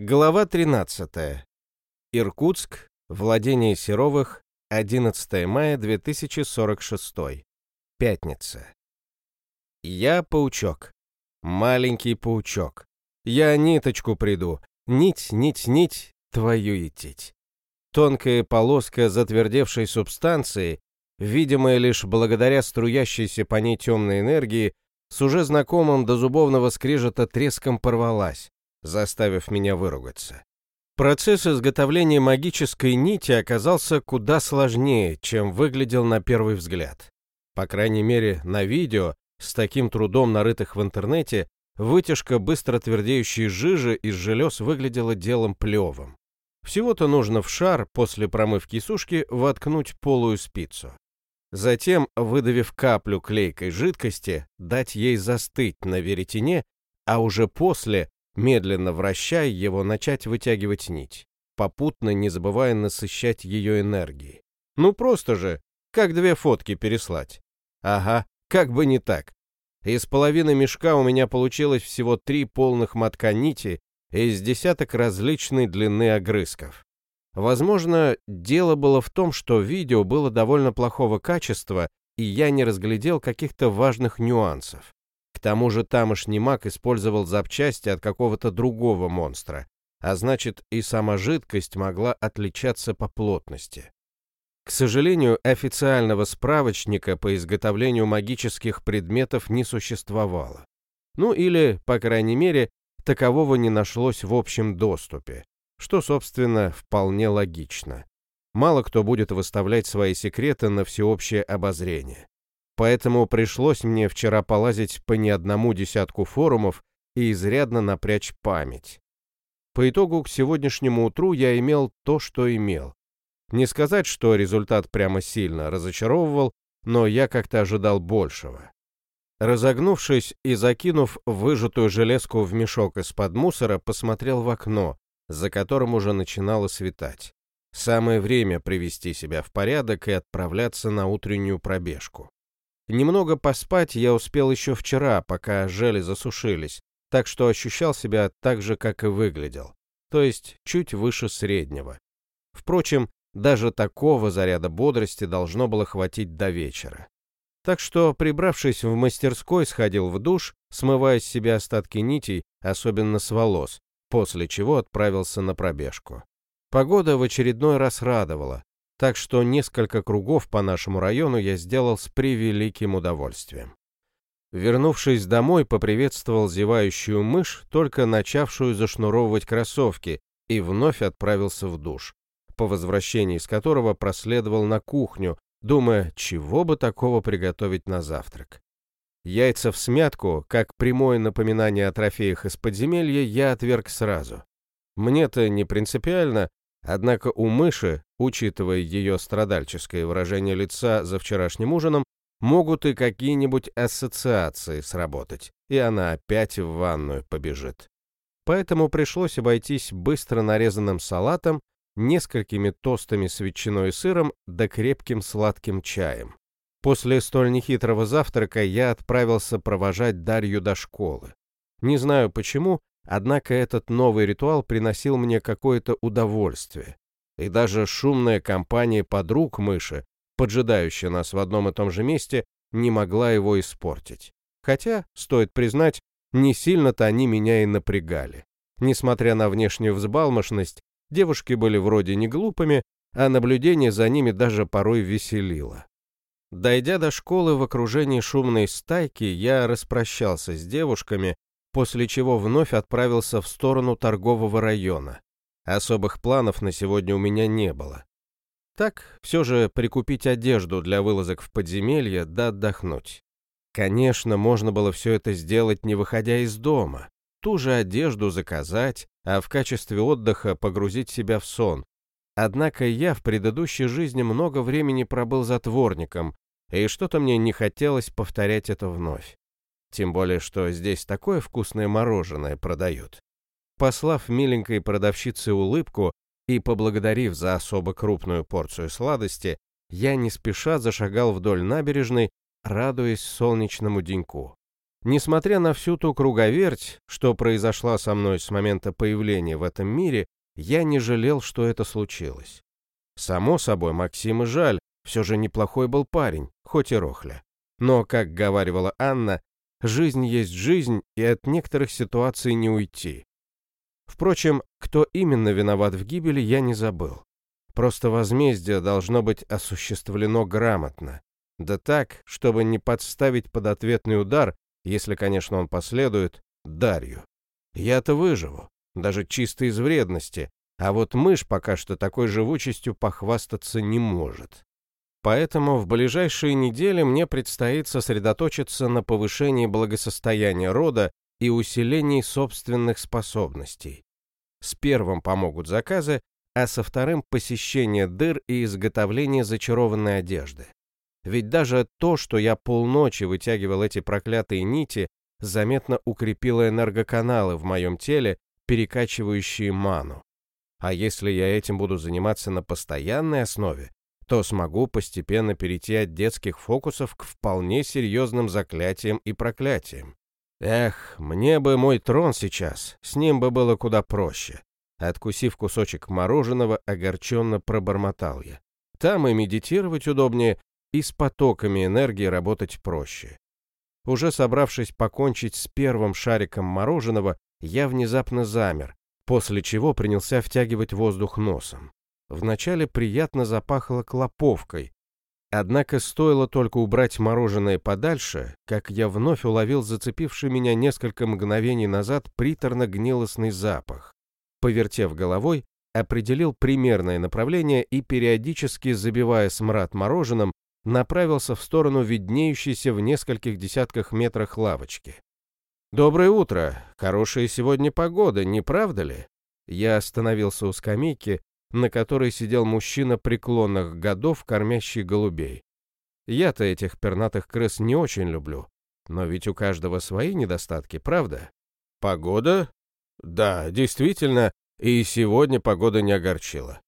Глава 13. Иркутск. Владение Серовых. 11 мая 2046. Пятница. Я паучок. Маленький паучок. Я ниточку приду. Нить, нить, нить, твою етить. Тонкая полоска затвердевшей субстанции, видимая лишь благодаря струящейся по ней темной энергии, с уже знакомым до зубовного скрежета треском порвалась заставив меня выругаться. Процесс изготовления магической нити оказался куда сложнее, чем выглядел на первый взгляд. По крайней мере, на видео, с таким трудом нарытых в интернете, вытяжка быстро твердеющей жижи из желез выглядела делом плевым. Всего-то нужно в шар после промывки и сушки воткнуть полую спицу. Затем, выдавив каплю клейкой жидкости, дать ей застыть на веретене, а уже после медленно вращая его, начать вытягивать нить, попутно не забывая насыщать ее энергией. Ну просто же, как две фотки переслать. Ага, как бы не так. Из половины мешка у меня получилось всего три полных мотка нити из десяток различной длины огрызков. Возможно, дело было в том, что видео было довольно плохого качества, и я не разглядел каких-то важных нюансов. К тому же тамошний маг использовал запчасти от какого-то другого монстра, а значит и сама жидкость могла отличаться по плотности. К сожалению, официального справочника по изготовлению магических предметов не существовало. Ну или, по крайней мере, такового не нашлось в общем доступе, что, собственно, вполне логично. Мало кто будет выставлять свои секреты на всеобщее обозрение. Поэтому пришлось мне вчера полазить по не одному десятку форумов и изрядно напрячь память. По итогу к сегодняшнему утру я имел то, что имел. Не сказать, что результат прямо сильно разочаровывал, но я как-то ожидал большего. Разогнувшись и закинув выжатую железку в мешок из-под мусора, посмотрел в окно, за которым уже начинало светать. Самое время привести себя в порядок и отправляться на утреннюю пробежку. Немного поспать я успел еще вчера, пока жели засушились, так что ощущал себя так же, как и выглядел, то есть чуть выше среднего. Впрочем, даже такого заряда бодрости должно было хватить до вечера. Так что, прибравшись в мастерской, сходил в душ, смывая с себя остатки нитей, особенно с волос, после чего отправился на пробежку. Погода в очередной раз радовала, так что несколько кругов по нашему району я сделал с превеликим удовольствием. Вернувшись домой, поприветствовал зевающую мышь, только начавшую зашнуровывать кроссовки, и вновь отправился в душ, по возвращении из которого проследовал на кухню, думая, чего бы такого приготовить на завтрак. Яйца в смятку, как прямое напоминание о трофеях из подземелья, я отверг сразу. Мне-то не принципиально, Однако у мыши, учитывая ее страдальческое выражение лица за вчерашним ужином, могут и какие-нибудь ассоциации сработать, и она опять в ванную побежит. Поэтому пришлось обойтись быстро нарезанным салатом, несколькими тостами с ветчиной и сыром да крепким сладким чаем. После столь нехитрого завтрака я отправился провожать Дарью до школы. Не знаю почему, Однако этот новый ритуал приносил мне какое-то удовольствие. И даже шумная компания подруг мыши, поджидающая нас в одном и том же месте, не могла его испортить. Хотя, стоит признать, не сильно-то они меня и напрягали. Несмотря на внешнюю взбалмошность, девушки были вроде не глупыми, а наблюдение за ними даже порой веселило. Дойдя до школы в окружении шумной стайки, я распрощался с девушками после чего вновь отправился в сторону торгового района. Особых планов на сегодня у меня не было. Так, все же прикупить одежду для вылазок в подземелье да отдохнуть. Конечно, можно было все это сделать, не выходя из дома. Ту же одежду заказать, а в качестве отдыха погрузить себя в сон. Однако я в предыдущей жизни много времени пробыл затворником, и что-то мне не хотелось повторять это вновь. Тем более, что здесь такое вкусное мороженое продают. Послав миленькой продавщице улыбку и поблагодарив за особо крупную порцию сладости, я не спеша зашагал вдоль набережной, радуясь солнечному деньку. Несмотря на всю ту круговерть, что произошла со мной с момента появления в этом мире, я не жалел, что это случилось. Само собой, Максима жаль, все же неплохой был парень, хоть и рохля. Но, как говаривала Анна, жизнь есть жизнь, и от некоторых ситуаций не уйти. Впрочем, кто именно виноват в гибели, я не забыл. Просто возмездие должно быть осуществлено грамотно. Да так, чтобы не подставить под ответный удар, если, конечно, он последует, Дарью. Я-то выживу, даже чисто из вредности, а вот мышь пока что такой живучестью похвастаться не может. Поэтому в ближайшие недели мне предстоит сосредоточиться на повышении благосостояния рода и усилении собственных способностей. С первым помогут заказы, а со вторым – посещение дыр и изготовление зачарованной одежды. Ведь даже то, что я полночи вытягивал эти проклятые нити, заметно укрепило энергоканалы в моем теле, перекачивающие ману. А если я этим буду заниматься на постоянной основе, то смогу постепенно перейти от детских фокусов к вполне серьезным заклятиям и проклятиям. Эх, мне бы мой трон сейчас, с ним бы было куда проще. Откусив кусочек мороженого, огорченно пробормотал я. Там и медитировать удобнее, и с потоками энергии работать проще. Уже собравшись покончить с первым шариком мороженого, я внезапно замер, после чего принялся втягивать воздух носом. Вначале приятно запахло клоповкой. Однако стоило только убрать мороженое подальше, как я вновь уловил зацепивший меня несколько мгновений назад приторно-гнилостный запах. Повертев головой, определил примерное направление и, периодически забивая смрад мороженым, направился в сторону виднеющейся в нескольких десятках метрах лавочки. «Доброе утро! Хорошая сегодня погода, не правда ли?» Я остановился у скамейки, на которой сидел мужчина преклонных годов, кормящий голубей. Я-то этих пернатых крыс не очень люблю, но ведь у каждого свои недостатки, правда? Погода? Да, действительно, и сегодня погода не огорчила.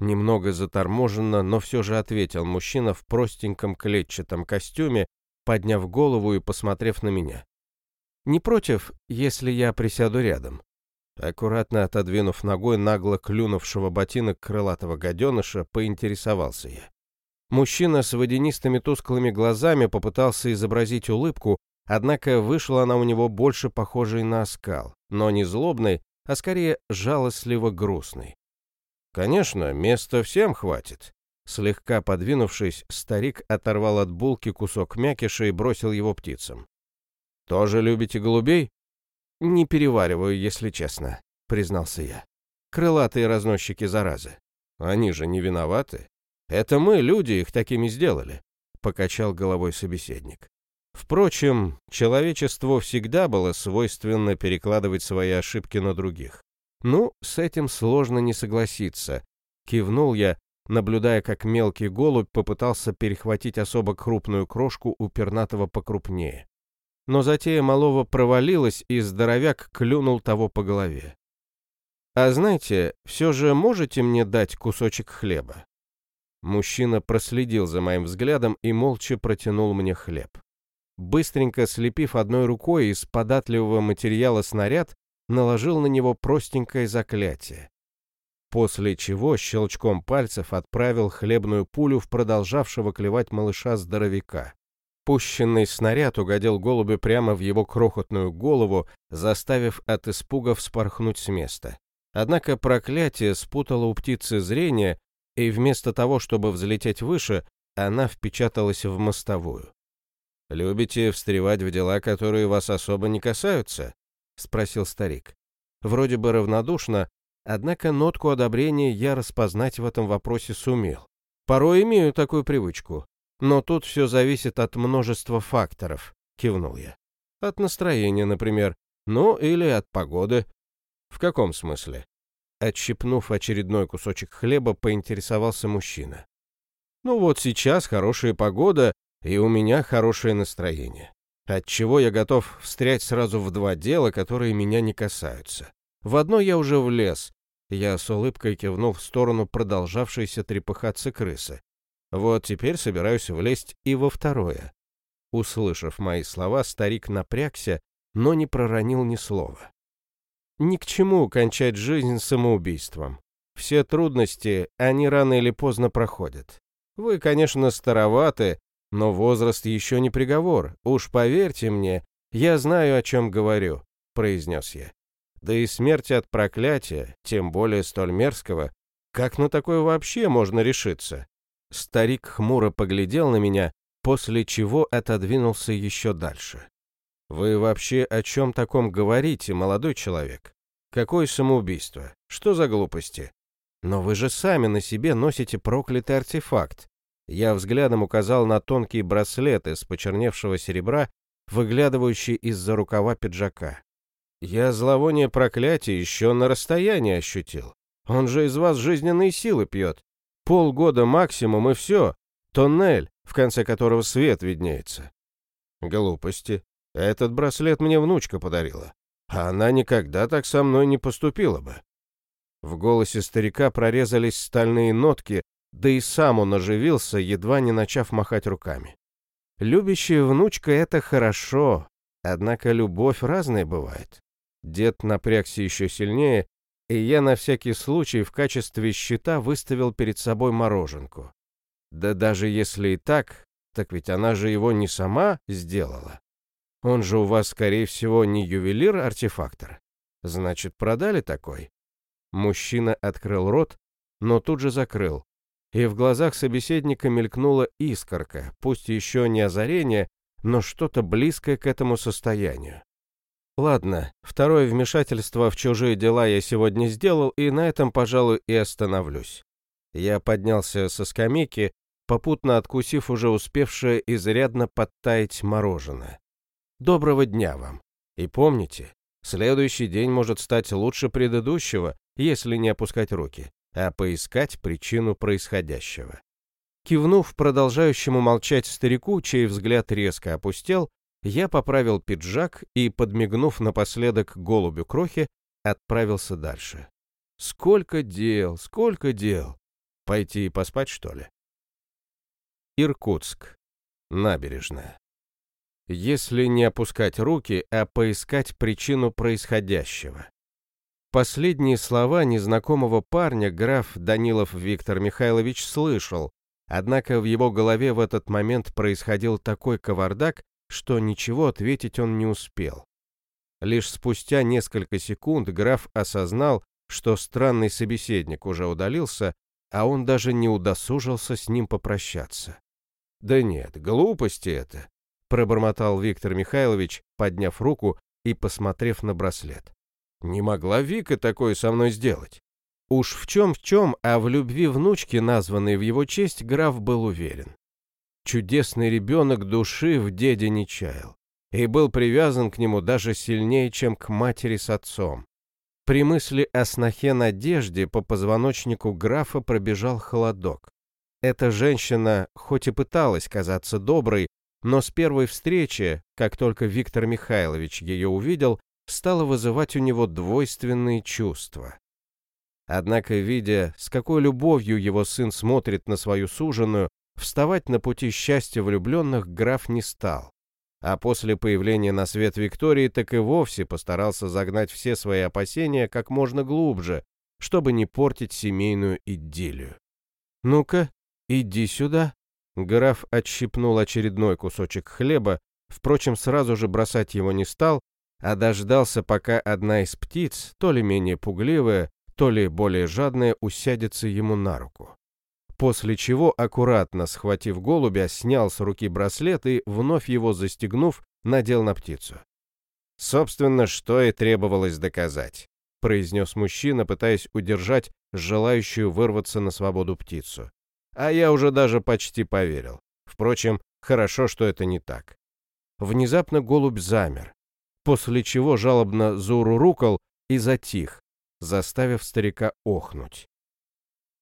Немного заторможенно, но все же ответил мужчина в простеньком клетчатом костюме, подняв голову и посмотрев на меня. «Не против, если я присяду рядом?» Аккуратно отодвинув ногой нагло клюнувшего ботинок крылатого гаденыша, поинтересовался я. Мужчина с водянистыми тусклыми глазами попытался изобразить улыбку, однако вышла она у него больше похожей на оскал, но не злобной, а скорее жалостливо грустной. «Конечно, места всем хватит». Слегка подвинувшись, старик оторвал от булки кусок мякиша и бросил его птицам. «Тоже любите голубей?» «Не перевариваю, если честно», — признался я. «Крылатые разносчики заразы. Они же не виноваты. Это мы, люди, их такими сделали», — покачал головой собеседник. Впрочем, человечеству всегда было свойственно перекладывать свои ошибки на других. Ну, с этим сложно не согласиться. Кивнул я, наблюдая, как мелкий голубь попытался перехватить особо крупную крошку у пернатого покрупнее но затея малого провалилась, и здоровяк клюнул того по голове. «А знаете, все же можете мне дать кусочек хлеба?» Мужчина проследил за моим взглядом и молча протянул мне хлеб. Быстренько слепив одной рукой из податливого материала снаряд, наложил на него простенькое заклятие. После чего щелчком пальцев отправил хлебную пулю в продолжавшего клевать малыша-здоровяка. Пущенный снаряд угодил голубю прямо в его крохотную голову, заставив от испуга вспорхнуть с места. Однако проклятие спутало у птицы зрение, и вместо того, чтобы взлететь выше, она впечаталась в мостовую. «Любите встревать в дела, которые вас особо не касаются?» — спросил старик. Вроде бы равнодушно, однако нотку одобрения я распознать в этом вопросе сумел. Порой имею такую привычку. Но тут все зависит от множества факторов, кивнул я. От настроения, например, ну или от погоды. В каком смысле? Отщипнув очередной кусочек хлеба, поинтересовался мужчина. Ну вот сейчас хорошая погода, и у меня хорошее настроение. Отчего я готов встрять сразу в два дела, которые меня не касаются. В одно я уже влез. Я с улыбкой кивнул в сторону продолжавшейся трепыхаться крысы. Вот теперь собираюсь влезть и во второе. Услышав мои слова, старик напрягся, но не проронил ни слова. Ни к чему кончать жизнь самоубийством. Все трудности, они рано или поздно проходят. Вы, конечно, староваты, но возраст еще не приговор. Уж поверьте мне, я знаю, о чем говорю, произнес я. Да и смерть от проклятия, тем более столь мерзкого, как на такое вообще можно решиться? Старик хмуро поглядел на меня, после чего отодвинулся еще дальше. «Вы вообще о чем таком говорите, молодой человек? Какое самоубийство? Что за глупости? Но вы же сами на себе носите проклятый артефакт. Я взглядом указал на тонкий браслет из почерневшего серебра, выглядывающий из-за рукава пиджака. Я зловоние проклятия еще на расстоянии ощутил. Он же из вас жизненные силы пьет. Полгода максимум и все. Тоннель, в конце которого свет виднеется. Глупости. Этот браслет мне внучка подарила. А она никогда так со мной не поступила бы. В голосе старика прорезались стальные нотки, да и сам он оживился, едва не начав махать руками. Любящая внучка — это хорошо, однако любовь разная бывает. Дед напрягся еще сильнее, и я на всякий случай в качестве щита выставил перед собой мороженку. Да даже если и так, так ведь она же его не сама сделала. Он же у вас, скорее всего, не ювелир-артефактор. Значит, продали такой? Мужчина открыл рот, но тут же закрыл. И в глазах собеседника мелькнула искорка, пусть еще не озарение, но что-то близкое к этому состоянию. Ладно, второе вмешательство в чужие дела я сегодня сделал, и на этом, пожалуй, и остановлюсь. Я поднялся со скамейки, попутно откусив уже успевшее изрядно подтаять мороженое. Доброго дня вам. И помните, следующий день может стать лучше предыдущего, если не опускать руки, а поискать причину происходящего. Кивнув продолжающему молчать старику, чей взгляд резко опустел, я поправил пиджак и, подмигнув напоследок голубю крохи, отправился дальше. Сколько дел, сколько дел. Пойти и поспать, что ли? Иркутск. Набережная. Если не опускать руки, а поискать причину происходящего. Последние слова незнакомого парня граф Данилов Виктор Михайлович слышал, однако в его голове в этот момент происходил такой кавардак, что ничего ответить он не успел. Лишь спустя несколько секунд граф осознал, что странный собеседник уже удалился, а он даже не удосужился с ним попрощаться. «Да нет, глупости это», — пробормотал Виктор Михайлович, подняв руку и посмотрев на браслет. «Не могла Вика такое со мной сделать». Уж в чем-в чем, а в любви внучки, названной в его честь, граф был уверен. Чудесный ребенок души в деде не чаял и был привязан к нему даже сильнее, чем к матери с отцом. При мысли о снохе Надежде по позвоночнику графа пробежал холодок. Эта женщина, хоть и пыталась казаться доброй, но с первой встречи, как только Виктор Михайлович ее увидел, стала вызывать у него двойственные чувства. Однако, видя, с какой любовью его сын смотрит на свою суженую, Вставать на пути счастья влюбленных граф не стал. А после появления на свет Виктории так и вовсе постарался загнать все свои опасения как можно глубже, чтобы не портить семейную идиллию. «Ну-ка, иди сюда». Граф отщипнул очередной кусочек хлеба, впрочем, сразу же бросать его не стал, а дождался, пока одна из птиц, то ли менее пугливая, то ли более жадная, усядется ему на руку после чего, аккуратно схватив голубя, снял с руки браслет и, вновь его застегнув, надел на птицу. «Собственно, что и требовалось доказать», — произнес мужчина, пытаясь удержать желающую вырваться на свободу птицу. А я уже даже почти поверил. Впрочем, хорошо, что это не так. Внезапно голубь замер, после чего жалобно заурурукал и затих, заставив старика охнуть.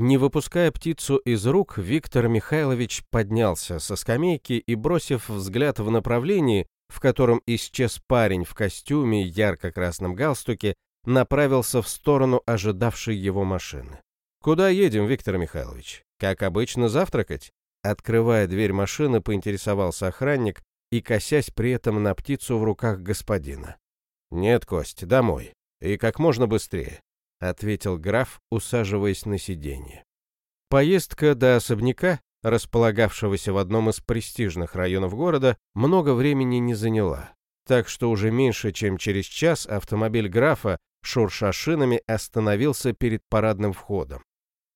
Не выпуская птицу из рук, Виктор Михайлович поднялся со скамейки и, бросив взгляд в направлении, в котором исчез парень в костюме и ярко-красном галстуке, направился в сторону ожидавшей его машины. «Куда едем, Виктор Михайлович? Как обычно, завтракать?» Открывая дверь машины, поинтересовался охранник, и косясь при этом на птицу в руках господина. «Нет, Кость, домой. И как можно быстрее», — ответил граф, усаживаясь на сиденье. Поездка до особняка, располагавшегося в одном из престижных районов города, много времени не заняла. Так что уже меньше, чем через час автомобиль графа, шурша шинами, остановился перед парадным входом.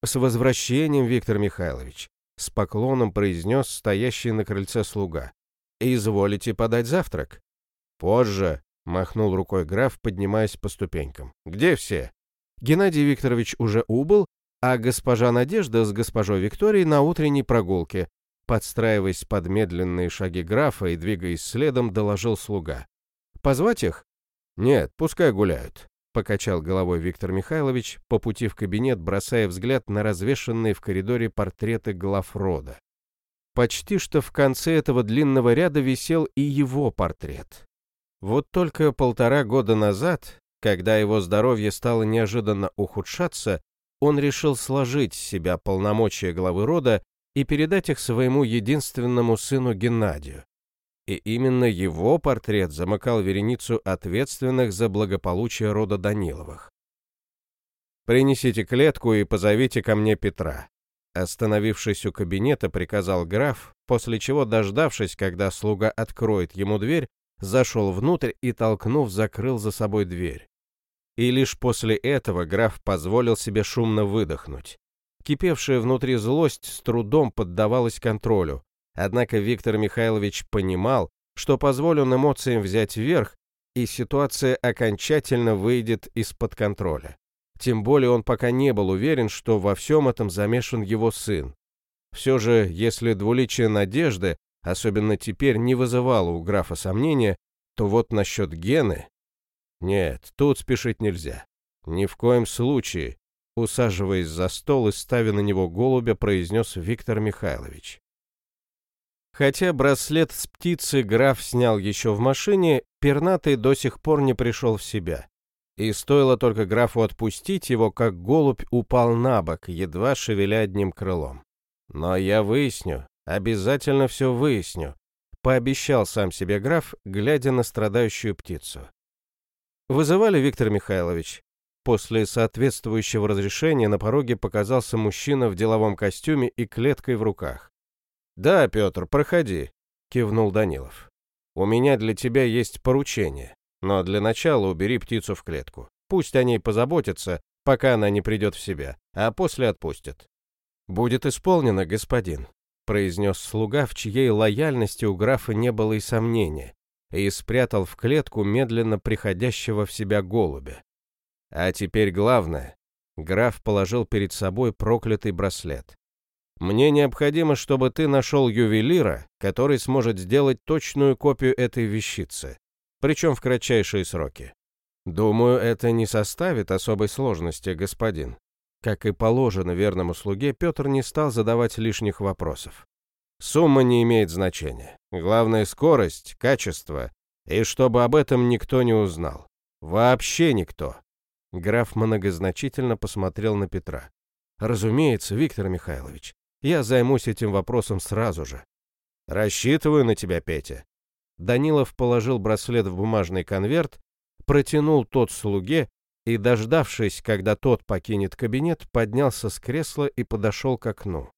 «С возвращением, Виктор Михайлович!» С поклоном произнес стоящий на крыльце слуга. «Изволите подать завтрак?» «Позже», — махнул рукой граф, поднимаясь по ступенькам. «Где все?» Геннадий Викторович уже убыл, а госпожа Надежда с госпожой Викторией на утренней прогулке. Подстраиваясь под медленные шаги графа и двигаясь следом, доложил слуга. «Позвать их?» «Нет, пускай гуляют. Покачал головой Виктор Михайлович, по пути в кабинет бросая взгляд на развешанные в коридоре портреты глав рода. Почти что в конце этого длинного ряда висел и его портрет. Вот только полтора года назад, когда его здоровье стало неожиданно ухудшаться, он решил сложить с себя полномочия главы рода и передать их своему единственному сыну Геннадию и именно его портрет замыкал вереницу ответственных за благополучие рода Даниловых. «Принесите клетку и позовите ко мне Петра», Остановившись у кабинета, приказал граф, после чего, дождавшись, когда слуга откроет ему дверь, зашел внутрь и, толкнув, закрыл за собой дверь. И лишь после этого граф позволил себе шумно выдохнуть. Кипевшая внутри злость с трудом поддавалась контролю, Однако Виктор Михайлович понимал, что позволен эмоциям взять верх, и ситуация окончательно выйдет из-под контроля. Тем более он пока не был уверен, что во всем этом замешан его сын. Все же, если двуличие надежды, особенно теперь, не вызывало у графа сомнения, то вот насчет Гены... Нет, тут спешить нельзя. Ни в коем случае, усаживаясь за стол и ставя на него голубя, произнес Виктор Михайлович. Хотя браслет с птицы граф снял еще в машине, пернатый до сих пор не пришел в себя. И стоило только графу отпустить его, как голубь упал на бок, едва шевеля одним крылом. «Но я выясню, обязательно все выясню», — пообещал сам себе граф, глядя на страдающую птицу. «Вызывали, Виктор Михайлович?» После соответствующего разрешения на пороге показался мужчина в деловом костюме и клеткой в руках. «Да, Петр, проходи», — кивнул Данилов. «У меня для тебя есть поручение, но для начала убери птицу в клетку. Пусть о ней позаботятся, пока она не придет в себя, а после отпустят». «Будет исполнено, господин», — произнес слуга, в чьей лояльности у графа не было и сомнения, и спрятал в клетку медленно приходящего в себя голубя. А теперь главное. Граф положил перед собой проклятый браслет. Мне необходимо, чтобы ты нашел ювелира, который сможет сделать точную копию этой вещицы, причем в кратчайшие сроки. Думаю, это не составит особой сложности, господин. Как и положено верному слуге, Петр не стал задавать лишних вопросов. Сумма не имеет значения. Главное скорость, качество, и чтобы об этом никто не узнал. Вообще никто. Граф многозначительно посмотрел на Петра. Разумеется, Виктор Михайлович. Я займусь этим вопросом сразу же. Рассчитываю на тебя, Петя. Данилов положил браслет в бумажный конверт, протянул тот слуге и, дождавшись, когда тот покинет кабинет, поднялся с кресла и подошел к окну.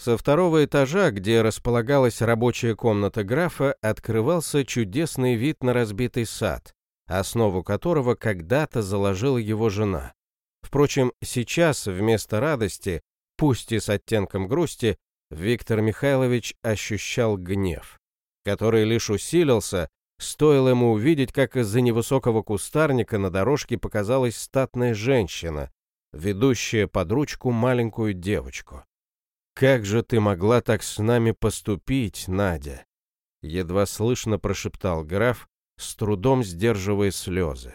Со второго этажа, где располагалась рабочая комната графа, открывался чудесный вид на разбитый сад, основу которого когда-то заложила его жена. Впрочем, сейчас вместо радости пусть и с оттенком грусти, Виктор Михайлович ощущал гнев, который лишь усилился, стоило ему увидеть, как из-за невысокого кустарника на дорожке показалась статная женщина, ведущая под ручку маленькую девочку. «Как же ты могла так с нами поступить, Надя?» Едва слышно прошептал граф, с трудом сдерживая слезы.